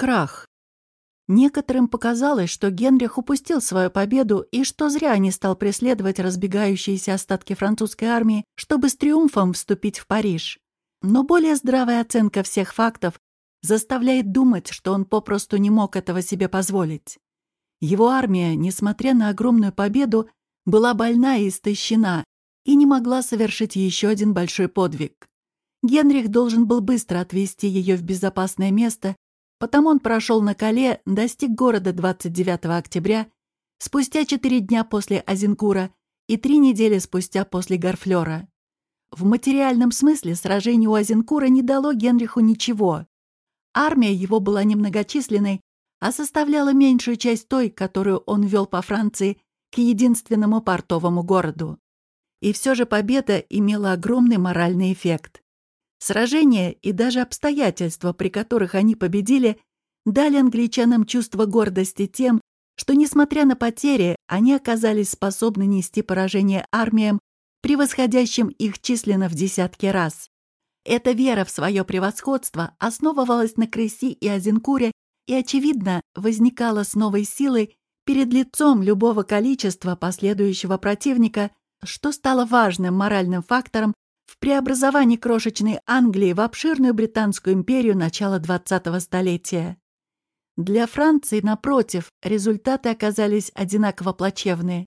Крах. Некоторым показалось, что Генрих упустил свою победу и что зря не стал преследовать разбегающиеся остатки французской армии, чтобы с триумфом вступить в Париж. Но более здравая оценка всех фактов заставляет думать, что он попросту не мог этого себе позволить. Его армия, несмотря на огромную победу, была больна и истощена и не могла совершить еще один большой подвиг. Генрих должен был быстро отвезти ее в безопасное место Потому он прошел на Кале, достиг города 29 октября, спустя четыре дня после Азинкура и три недели спустя после Гарфлера. В материальном смысле сражение у Азинкура не дало Генриху ничего. Армия его была немногочисленной, а составляла меньшую часть той, которую он вел по Франции к единственному портовому городу. И все же победа имела огромный моральный эффект. Сражения и даже обстоятельства, при которых они победили, дали англичанам чувство гордости тем, что, несмотря на потери, они оказались способны нести поражение армиям, превосходящим их численно в десятки раз. Эта вера в свое превосходство основывалась на Креси и Азенкуре и, очевидно, возникала с новой силой перед лицом любого количества последующего противника, что стало важным моральным фактором в преобразовании крошечной Англии в обширную Британскую империю начала 20-го столетия. Для Франции, напротив, результаты оказались одинаково плачевные.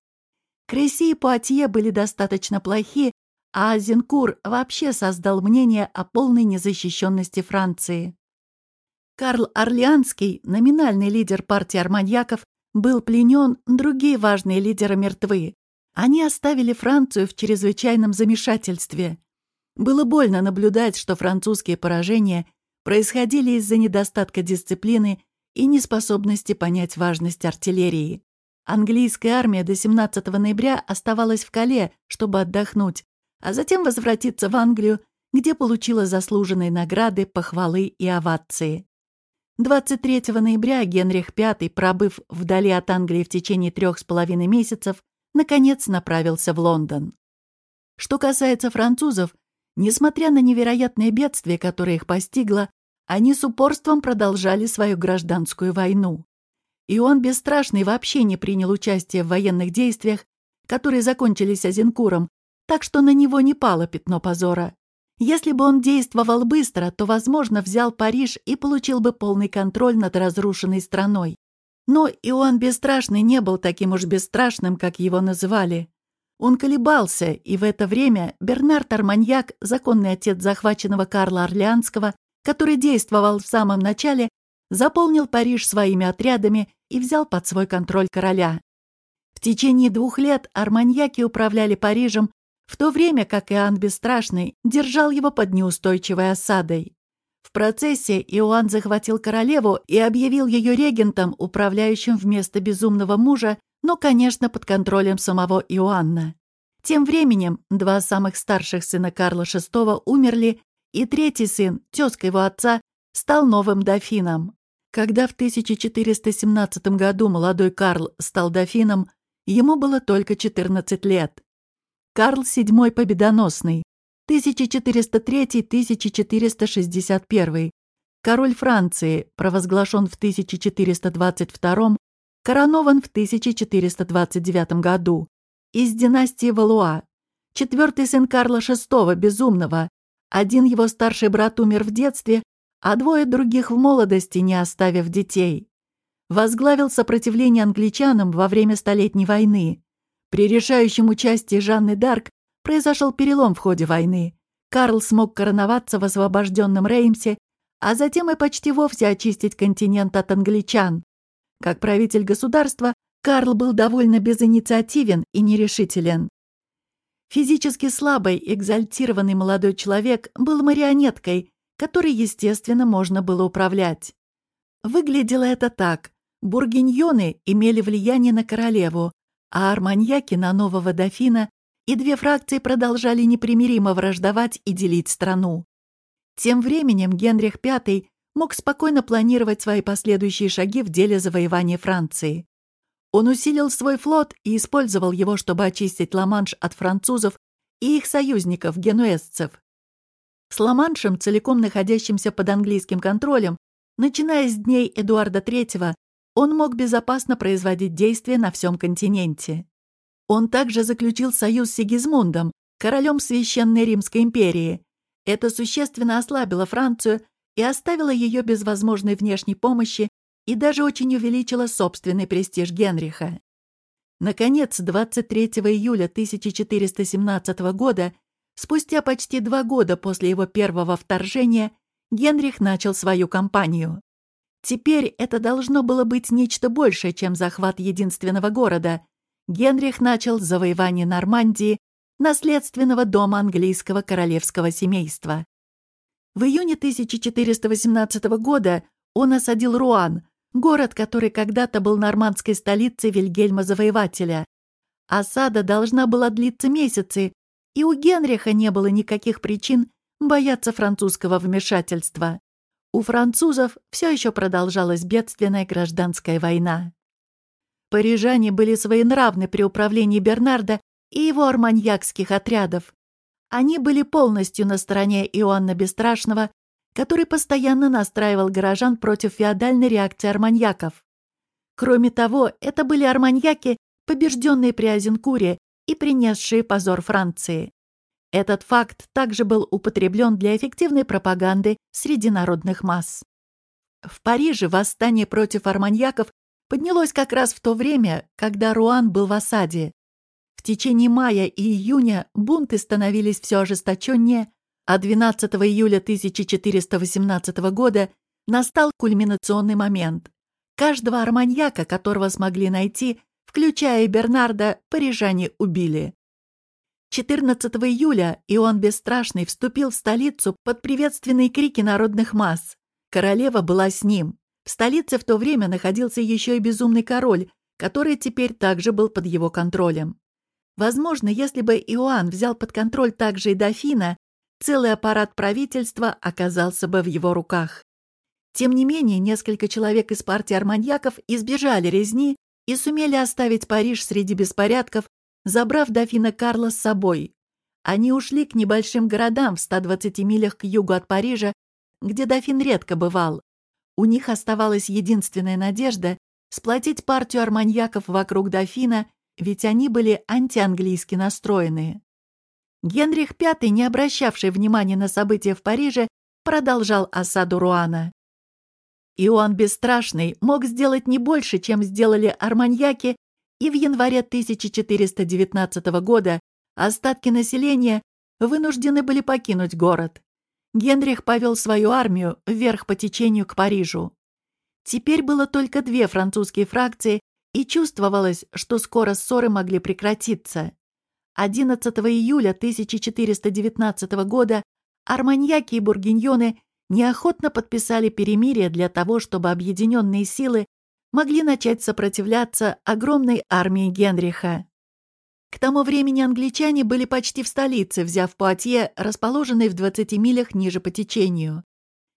Креси и Пуатье были достаточно плохи, а Азенкур вообще создал мнение о полной незащищенности Франции. Карл Орлеанский, номинальный лидер партии арманьяков, был пленен, другие важные лидеры мертвы. Они оставили Францию в чрезвычайном замешательстве. Было больно наблюдать, что французские поражения происходили из-за недостатка дисциплины и неспособности понять важность артиллерии. Английская армия до 17 ноября оставалась в Кале, чтобы отдохнуть, а затем возвратиться в Англию, где получила заслуженные награды, похвалы и овации. 23 ноября Генрих V, пробыв вдали от Англии в течение трех с половиной месяцев, наконец направился в Лондон. Что касается французов, Несмотря на невероятное бедствие, которое их постигло, они с упорством продолжали свою гражданскую войну. И он бесстрашный вообще не принял участие в военных действиях, которые закончились Азенкуром, так что на него не пало пятно позора. Если бы он действовал быстро, то, возможно, взял Париж и получил бы полный контроль над разрушенной страной. Но Иоанн Бесстрашный не был таким уж бесстрашным, как его называли. Он колебался, и в это время Бернард Арманьяк, законный отец захваченного Карла Орлеанского, который действовал в самом начале, заполнил Париж своими отрядами и взял под свой контроль короля. В течение двух лет арманьяки управляли Парижем, в то время как Иоанн Бесстрашный держал его под неустойчивой осадой. В процессе Иоанн захватил королеву и объявил ее регентом, управляющим вместо безумного мужа, но, конечно, под контролем самого Иоанна. Тем временем два самых старших сына Карла VI умерли, и третий сын, тезка его отца, стал новым дофином. Когда в 1417 году молодой Карл стал дофином, ему было только 14 лет. Карл VII Победоносный, 1403-1461, король Франции, провозглашен в 1422 коронован в 1429 году, из династии Валуа, четвертый сын Карла VI Безумного, один его старший брат умер в детстве, а двое других в молодости, не оставив детей. Возглавил сопротивление англичанам во время Столетней войны. При решающем участии Жанны Дарк произошел перелом в ходе войны. Карл смог короноваться в освобожденном Реймсе, а затем и почти вовсе очистить континент от англичан. Как правитель государства, Карл был довольно безинициативен и нерешителен. Физически слабый, экзальтированный молодой человек был марионеткой, которой, естественно, можно было управлять. Выглядело это так. Бургиньоны имели влияние на королеву, а арманьяки — на нового дофина, и две фракции продолжали непримиримо враждовать и делить страну. Тем временем Генрих V мог спокойно планировать свои последующие шаги в деле завоевания Франции. Он усилил свой флот и использовал его, чтобы очистить Ла-Манш от французов и их союзников, генуэзцев. С Ла-Маншем, целиком находящимся под английским контролем, Начиная с дней Эдуарда III, он мог безопасно производить действия на всем континенте. Он также заключил союз с Сигизмундом, королем Священной Римской империи. Это существенно ослабило Францию и оставило ее без возможной внешней помощи и даже очень увеличило собственный престиж Генриха. Наконец, 23 июля 1417 года, спустя почти два года после его первого вторжения, Генрих начал свою кампанию. Теперь это должно было быть нечто большее, чем захват единственного города. Генрих начал завоевание Нормандии, наследственного дома английского королевского семейства. В июне 1418 года он осадил Руан, город, который когда-то был нормандской столицей Вильгельма Завоевателя. Осада должна была длиться месяцы, и у Генриха не было никаких причин бояться французского вмешательства. У французов все еще продолжалась бедственная гражданская война. Парижане были своенравны при управлении Бернарда и его арманьякских отрядов. Они были полностью на стороне Иоанна Бесстрашного, который постоянно настраивал горожан против феодальной реакции арманьяков. Кроме того, это были арманьяки, побежденные при Азенкуре и принесшие позор Франции. Этот факт также был употреблен для эффективной пропаганды среди народных масс. В Париже восстание против арманьяков поднялось как раз в то время, когда Руан был в осаде. В течение мая и июня бунты становились все ожесточеннее, а 12 июля 1418 года настал кульминационный момент. Каждого арманьяка, которого смогли найти, включая Бернарда, парижане убили. 14 июля Иоанн Бесстрашный вступил в столицу под приветственные крики народных масс. Королева была с ним. В столице в то время находился еще и безумный король, который теперь также был под его контролем. Возможно, если бы Иоанн взял под контроль также и дофина, целый аппарат правительства оказался бы в его руках. Тем не менее, несколько человек из партии арманьяков избежали резни и сумели оставить Париж среди беспорядков, забрав дофина Карла с собой. Они ушли к небольшим городам в 120 милях к югу от Парижа, где дофин редко бывал. У них оставалась единственная надежда сплотить партию арманьяков вокруг дофина, ведь они были антианглийски настроенные. Генрих V, не обращавший внимания на события в Париже, продолжал осаду Руана. Иоанн Бесстрашный мог сделать не больше, чем сделали арманьяки и в январе 1419 года остатки населения вынуждены были покинуть город. Генрих повел свою армию вверх по течению к Парижу. Теперь было только две французские фракции, и чувствовалось, что скоро ссоры могли прекратиться. 11 июля 1419 года арманьяки и бургиньоны неохотно подписали перемирие для того, чтобы объединенные силы могли начать сопротивляться огромной армии Генриха. К тому времени англичане были почти в столице, взяв Пуатье, расположенный в 20 милях ниже по течению.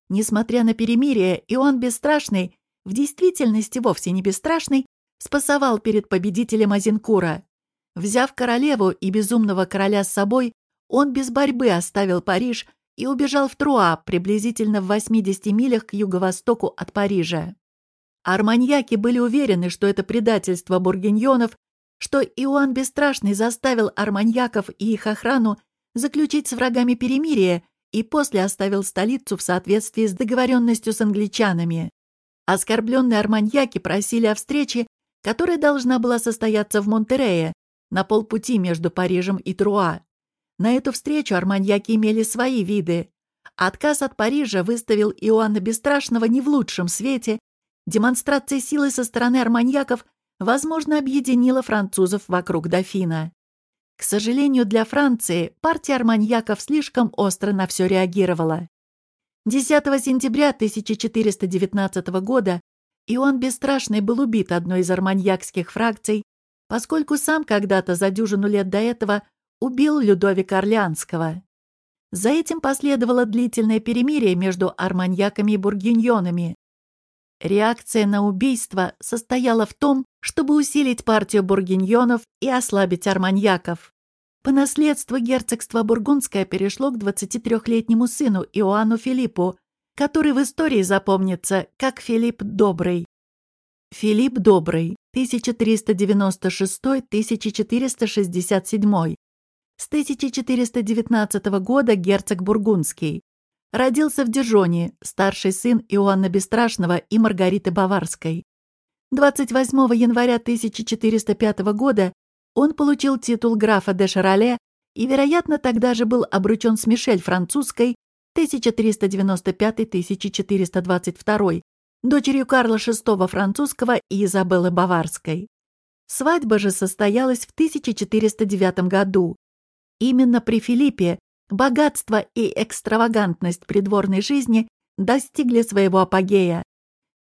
Несмотря на перемирие, Иоанн Бесстрашный, в действительности вовсе не бесстрашный, спасовал перед победителем Азенкура. Взяв королеву и безумного короля с собой, он без борьбы оставил Париж и убежал в Труа, приблизительно в 80 милях к юго-востоку от Парижа. Арманьяки были уверены, что это предательство бургиньонов, что Иоанн Бесстрашный заставил арманьяков и их охрану заключить с врагами перемирие и после оставил столицу в соответствии с договоренностью с англичанами. Оскорбленные арманьяки просили о встрече, которая должна была состояться в Монтерее, на полпути между Парижем и Труа. На эту встречу арманьяки имели свои виды. Отказ от Парижа выставил Иоанна Бесстрашного не в лучшем свете Демонстрация силы со стороны арманьяков, возможно, объединила французов вокруг дофина. К сожалению для Франции, партия арманьяков слишком остро на все реагировала. 10 сентября 1419 года Иоанн Бесстрашный был убит одной из арманьякских фракций, поскольку сам когда-то за дюжину лет до этого убил Людовика Орлеанского. За этим последовало длительное перемирие между арманьяками и бургиньонами. Реакция на убийство состояла в том, чтобы усилить партию бургиньонов и ослабить арманьяков. По наследству герцогство Бургундское перешло к 23-летнему сыну Иоанну Филиппу, который в истории запомнится как Филипп Добрый. Филипп Добрый, 1396-1467. С 1419 года герцог Бургундский. Родился в Дижоне, старший сын Иоанна Бесстрашного и Маргариты Баварской. 28 января 1405 года он получил титул графа де Шароле и, вероятно, тогда же был обручен с Мишель Французской 1395-1422, дочерью Карла VI Французского и Изабеллы Баварской. Свадьба же состоялась в 1409 году. Именно при Филиппе богатство и экстравагантность придворной жизни достигли своего апогея.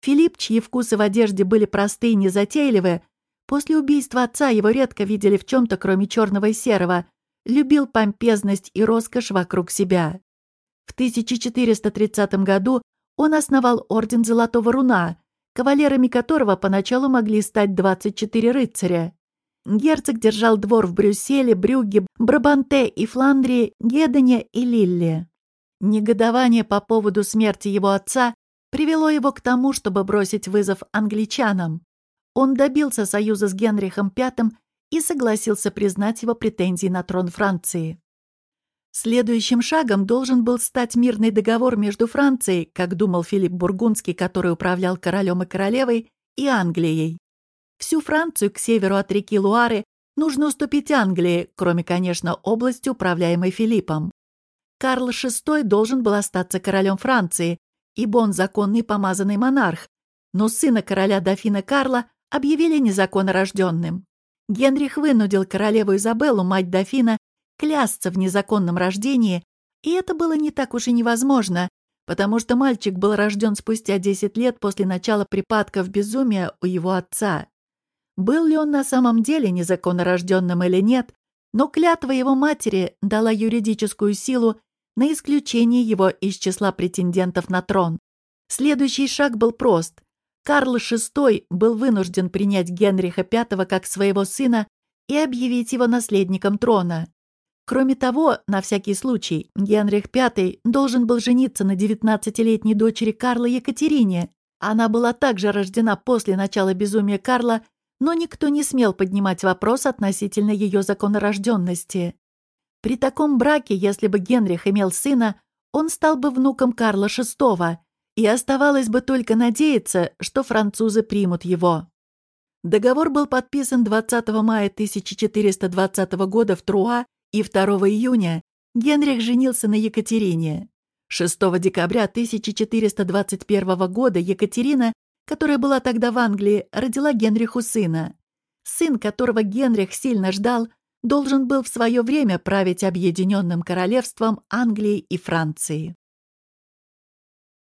Филипп, чьи вкусы в одежде были простые и незатейливые, после убийства отца его редко видели в чем-то, кроме черного и серого, любил помпезность и роскошь вокруг себя. В 1430 году он основал Орден Золотого Руна, кавалерами которого поначалу могли стать 24 рыцаря. Герцог держал двор в Брюсселе, Брюгге, Брабанте и Фландрии, Гедене и Лилле. Негодование по поводу смерти его отца привело его к тому, чтобы бросить вызов англичанам. Он добился союза с Генрихом V и согласился признать его претензии на трон Франции. Следующим шагом должен был стать мирный договор между Францией, как думал Филипп Бургундский, который управлял королем и королевой, и Англией. Всю Францию к северу от реки Луары нужно уступить Англии, кроме, конечно, области, управляемой Филиппом. Карл VI должен был остаться королем Франции, ибо он законный помазанный монарх, но сына короля дофина Карла объявили незаконно рожденным. Генрих вынудил королеву Изабеллу, мать дофина, клясться в незаконном рождении, и это было не так уж и невозможно, потому что мальчик был рожден спустя 10 лет после начала припадков безумия у его отца. Был ли он на самом деле незаконно рожденным или нет, но клятва его матери дала юридическую силу на исключение его из числа претендентов на трон. Следующий шаг был прост. Карл VI был вынужден принять Генриха V как своего сына и объявить его наследником трона. Кроме того, на всякий случай, Генрих V должен был жениться на 19-летней дочери Карла Екатерине. Она была также рождена после начала безумия Карла, но никто не смел поднимать вопрос относительно ее законорожденности. При таком браке, если бы Генрих имел сына, он стал бы внуком Карла VI, и оставалось бы только надеяться, что французы примут его. Договор был подписан 20 мая 1420 года в Труа, и 2 июня Генрих женился на Екатерине. 6 декабря 1421 года Екатерина, которая была тогда в Англии, родила Генриху сына. Сын, которого Генрих сильно ждал, должен был в свое время править объединенным королевством Англии и Франции.